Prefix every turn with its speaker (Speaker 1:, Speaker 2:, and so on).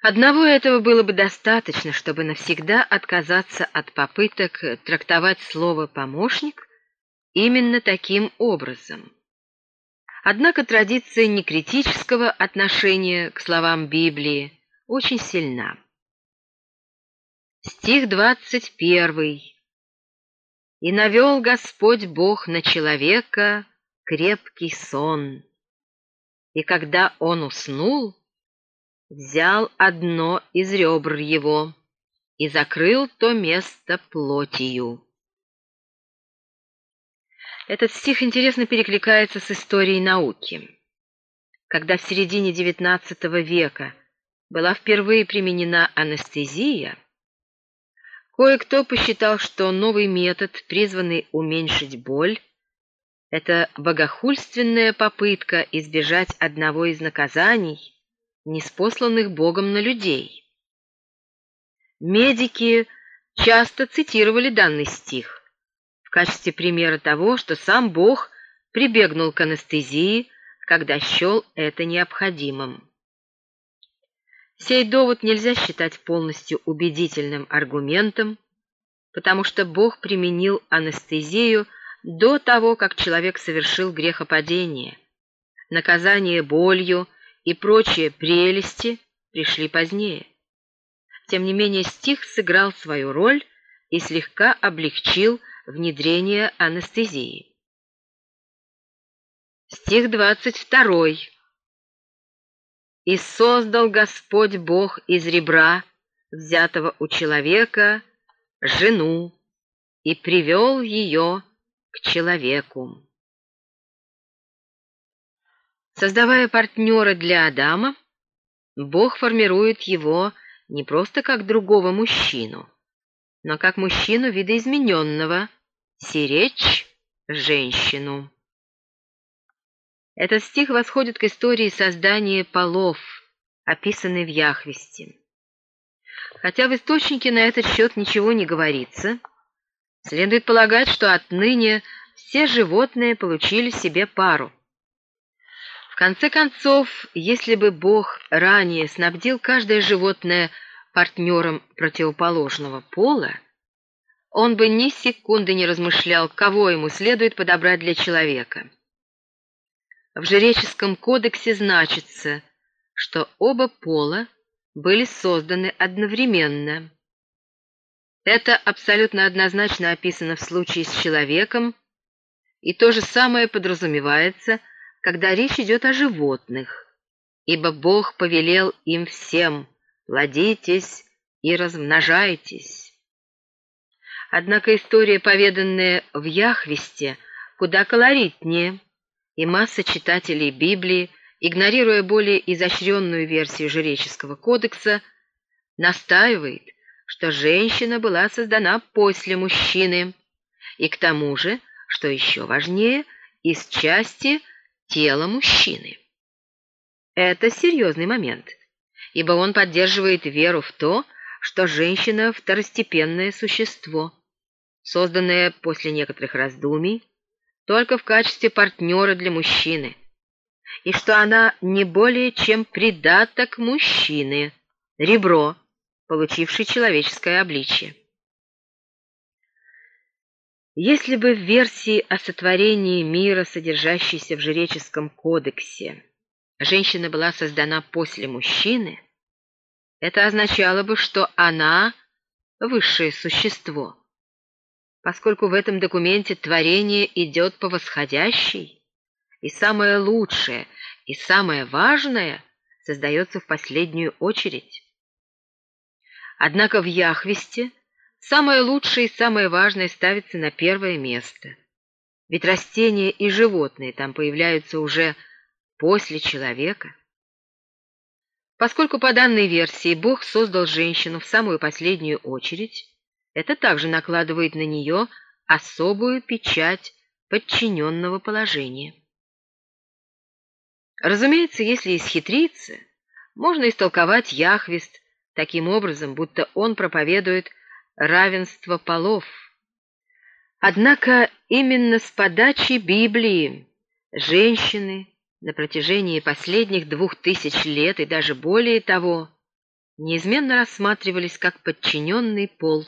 Speaker 1: Одного этого было бы достаточно, чтобы навсегда отказаться от попыток трактовать слово «помощник» именно таким образом. Однако традиция некритического отношения к словам Библии очень сильна. Стих 21. «И навел Господь Бог на человека крепкий сон, и когда он уснул, взял одно из ребр его и закрыл то место плотью». Этот стих интересно перекликается с историей науки. Когда в середине XIX века была впервые применена анестезия, кое-кто посчитал, что новый метод, призванный уменьшить боль, это богохульственная попытка избежать одного из наказаний, неспосланных Богом на людей. Медики часто цитировали данный стих в качестве примера того, что сам Бог прибегнул к анестезии, когда счел это необходимым. Сей довод нельзя считать полностью убедительным аргументом, потому что Бог применил анестезию до того, как человек совершил грехопадение. Наказание болью и прочие прелести пришли позднее. Тем не менее стих сыграл свою роль и слегка облегчил внедрение анестезии. Стих 22. «И создал Господь Бог из ребра, взятого у человека, жену, и привел ее к человеку». Создавая партнера для Адама, Бог формирует его не просто как другого мужчину, но как мужчину видоизмененного, Сиречь женщину. Этот стих восходит к истории создания полов, описанной в Яхвесте. Хотя в источнике на этот счет ничего не говорится, следует полагать, что отныне все животные получили себе пару. Конце концов, если бы Бог ранее снабдил каждое животное партнером противоположного пола, он бы ни секунды не размышлял, кого ему следует подобрать для человека. В жреческом кодексе значится, что оба пола были созданы одновременно. Это абсолютно однозначно описано в случае с человеком, и то же самое подразумевается, когда речь идет о животных, ибо Бог повелел им всем «плодитесь и размножайтесь». Однако история, поведанная в Яхвесте, куда колоритнее, и масса читателей Библии, игнорируя более изощренную версию жреческого кодекса, настаивает, что женщина была создана после мужчины, и к тому же, что еще важнее, из части тела мужчины. Это серьезный момент, ибо он поддерживает веру в то, что женщина – второстепенное существо – созданная после некоторых раздумий только в качестве партнера для мужчины, и что она не более чем придаток мужчины, ребро, получивший человеческое обличие. Если бы в версии о сотворении мира, содержащейся в жреческом кодексе, женщина была создана после мужчины, это означало бы, что она – высшее существо, поскольку в этом документе творение идет по восходящей, и самое лучшее и самое важное создается в последнюю очередь. Однако в Яхвесте самое лучшее и самое важное ставится на первое место, ведь растения и животные там появляются уже после человека. Поскольку по данной версии Бог создал женщину в самую последнюю очередь, это также накладывает на нее особую печать подчиненного положения. Разумеется, если исхитриться, можно истолковать Яхвист таким образом, будто он проповедует равенство полов. Однако именно с подачи Библии женщины на протяжении последних двух тысяч лет и даже более того неизменно рассматривались как подчиненный пол